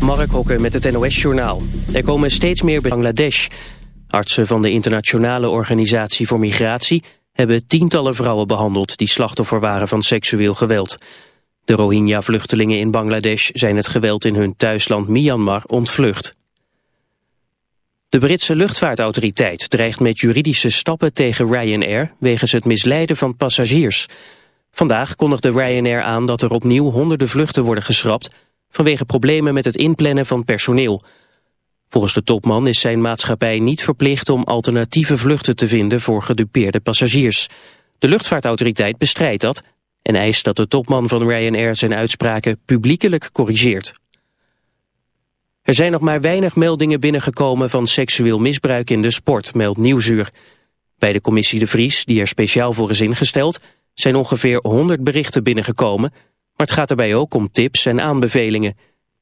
Mark Hokker met het NOS-journaal. Er komen steeds meer Bangladesh. Artsen van de Internationale Organisatie voor Migratie... hebben tientallen vrouwen behandeld die slachtoffer waren van seksueel geweld. De Rohingya-vluchtelingen in Bangladesh zijn het geweld in hun thuisland Myanmar ontvlucht. De Britse luchtvaartautoriteit dreigt met juridische stappen tegen Ryanair... wegens het misleiden van passagiers. Vandaag kondigde Ryanair aan dat er opnieuw honderden vluchten worden geschrapt vanwege problemen met het inplannen van personeel. Volgens de topman is zijn maatschappij niet verplicht om alternatieve vluchten te vinden voor gedupeerde passagiers. De luchtvaartautoriteit bestrijdt dat en eist dat de topman van Ryanair zijn uitspraken publiekelijk corrigeert. Er zijn nog maar weinig meldingen binnengekomen van seksueel misbruik in de sport, meldt Nieuwsuur. Bij de commissie De Vries, die er speciaal voor is ingesteld, zijn ongeveer 100 berichten binnengekomen maar het gaat erbij ook om tips en aanbevelingen.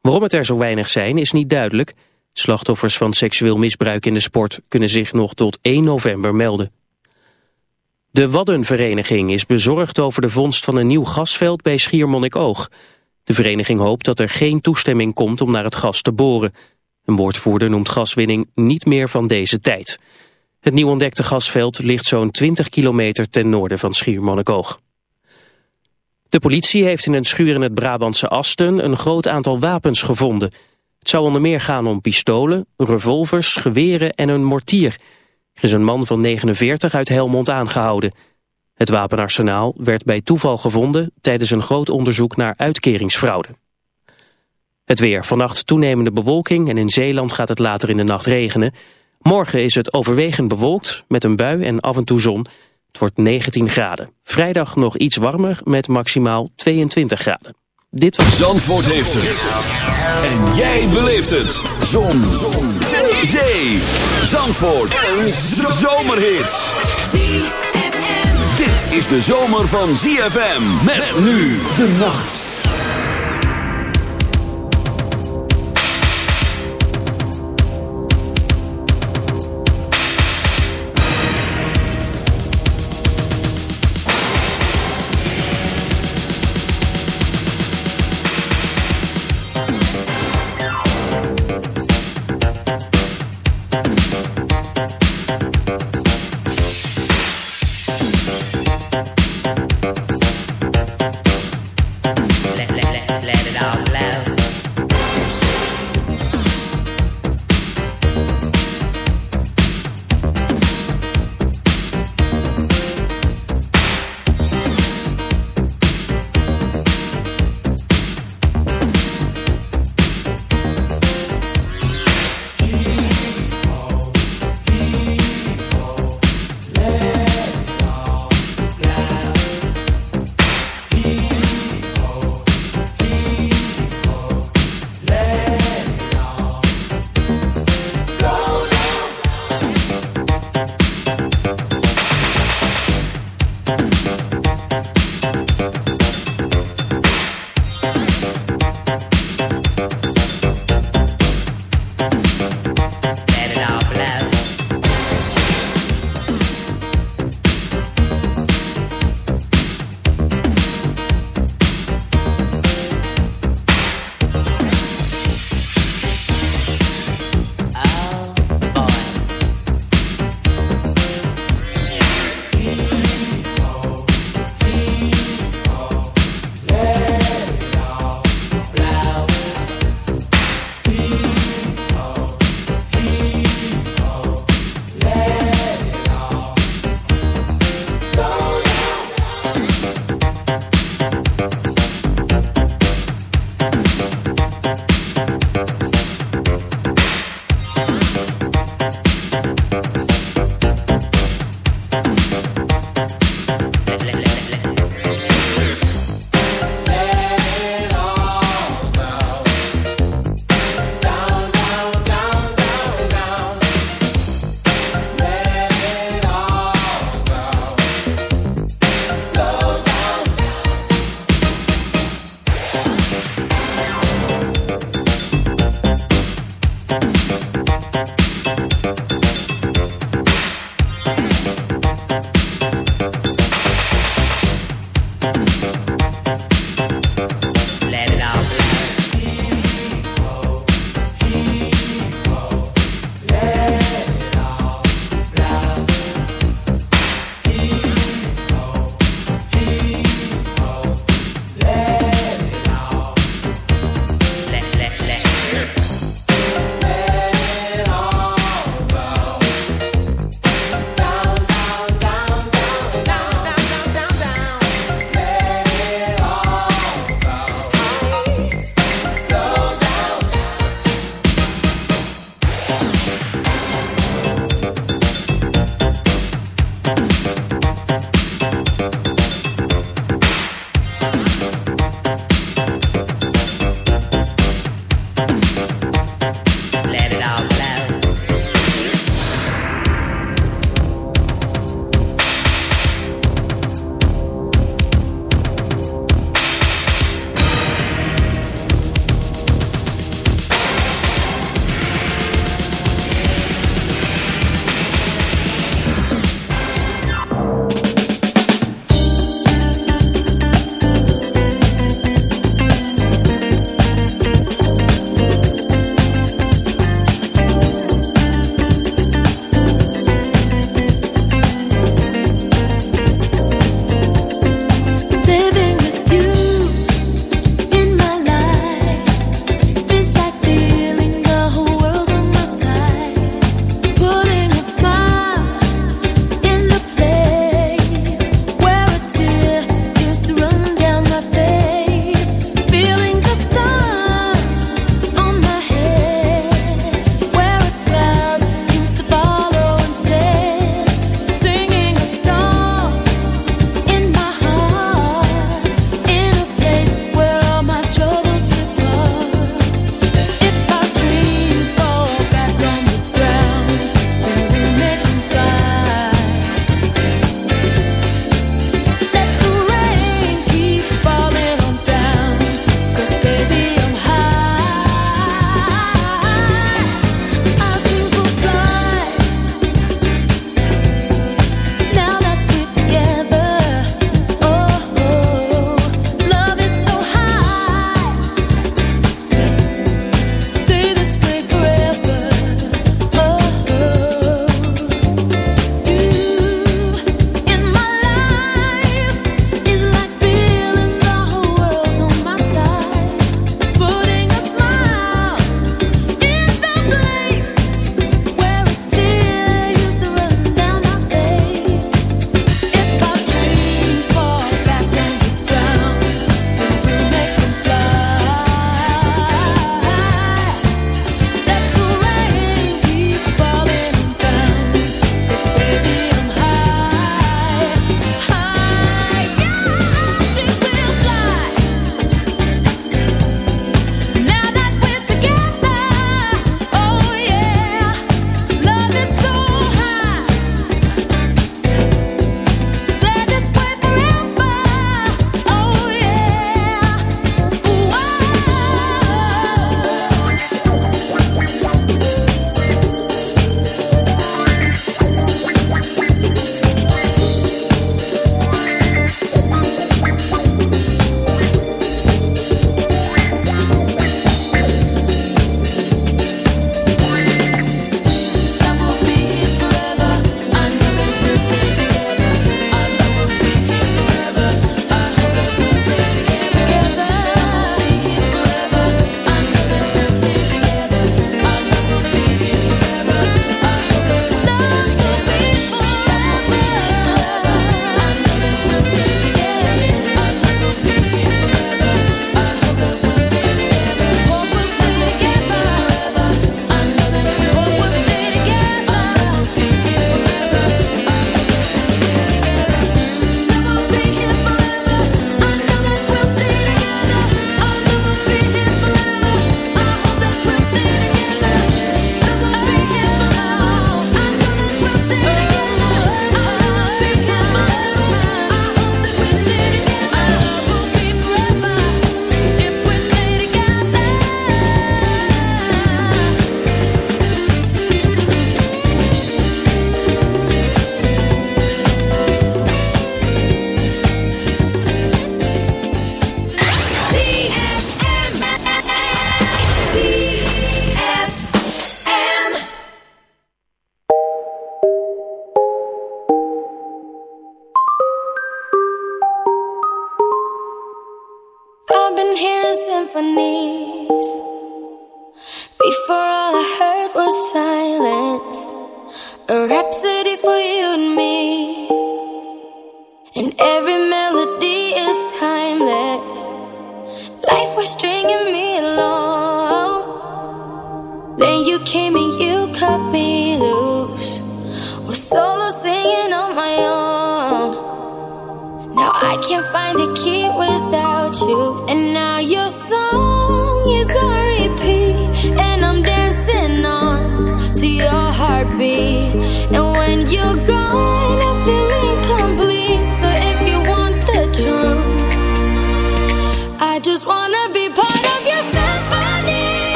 Waarom het er zo weinig zijn is niet duidelijk. Slachtoffers van seksueel misbruik in de sport kunnen zich nog tot 1 november melden. De Waddenvereniging is bezorgd over de vondst van een nieuw gasveld bij Schiermonnikoog. De vereniging hoopt dat er geen toestemming komt om naar het gas te boren. Een woordvoerder noemt gaswinning niet meer van deze tijd. Het nieuw ontdekte gasveld ligt zo'n 20 kilometer ten noorden van Schiermonnikoog. De politie heeft in een schuur in het Brabantse Asten een groot aantal wapens gevonden. Het zou onder meer gaan om pistolen, revolvers, geweren en een mortier. Er is een man van 49 uit Helmond aangehouden. Het wapenarsenaal werd bij toeval gevonden tijdens een groot onderzoek naar uitkeringsfraude. Het weer. Vannacht toenemende bewolking en in Zeeland gaat het later in de nacht regenen. Morgen is het overwegend bewolkt met een bui en af en toe zon. Het wordt 19 graden. Vrijdag nog iets warmer met maximaal 22 graden. Dit was... Zandvoort heeft het. En jij beleeft het. Zon. Zon. Zee. Zandvoort. Een zomerhit. Dit is de zomer van ZFM. Met nu de nacht.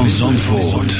van Zandvoort.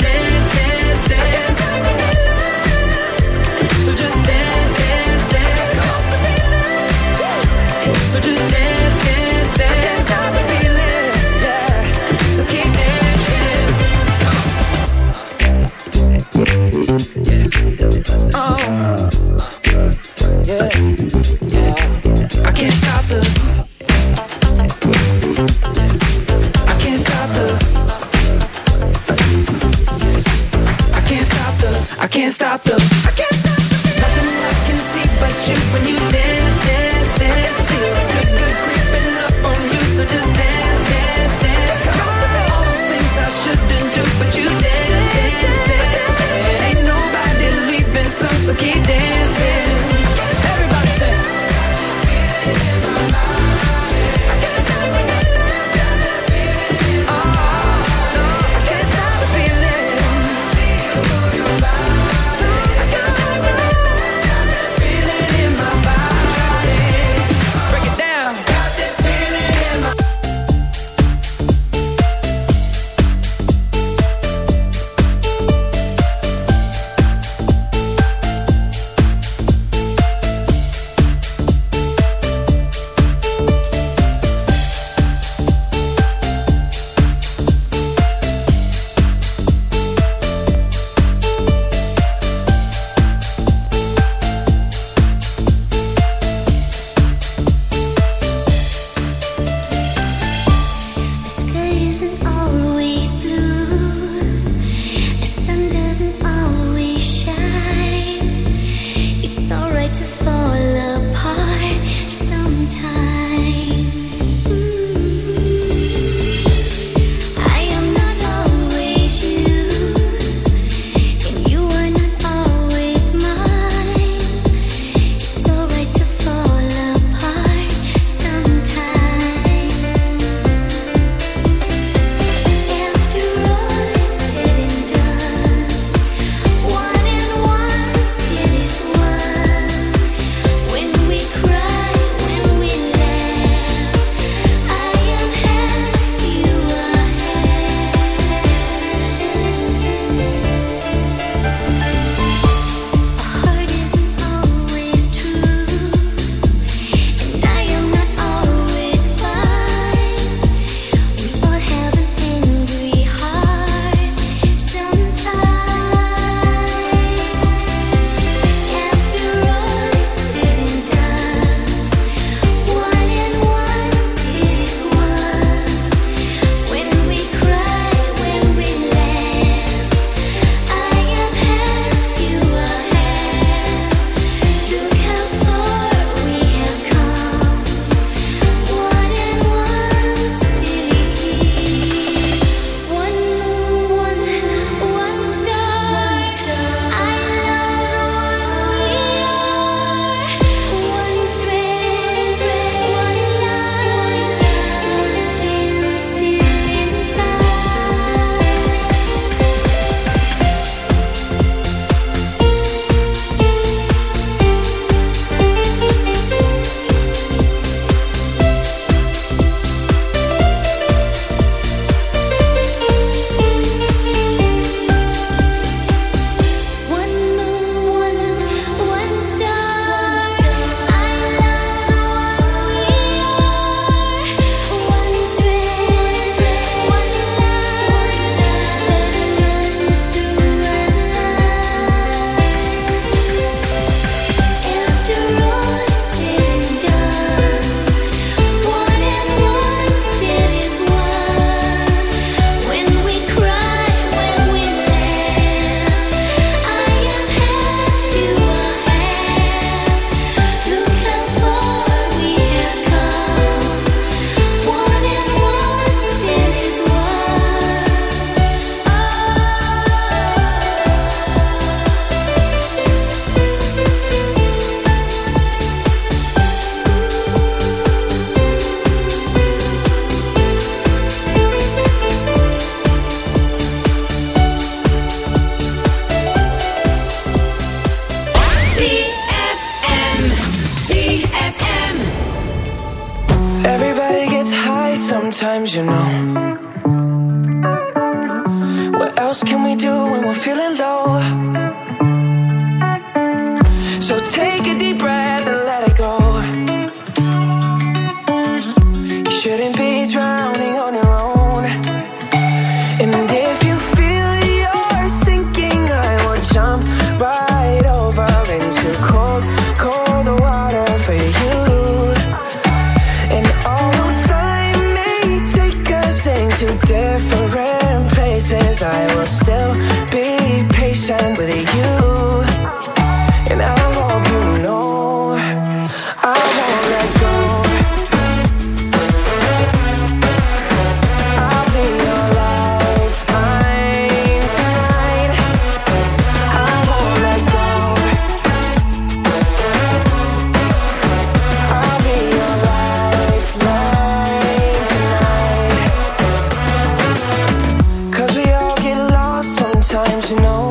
times you know.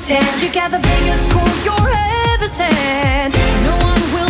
pretend you got the biggest school you're ever sent. No one will.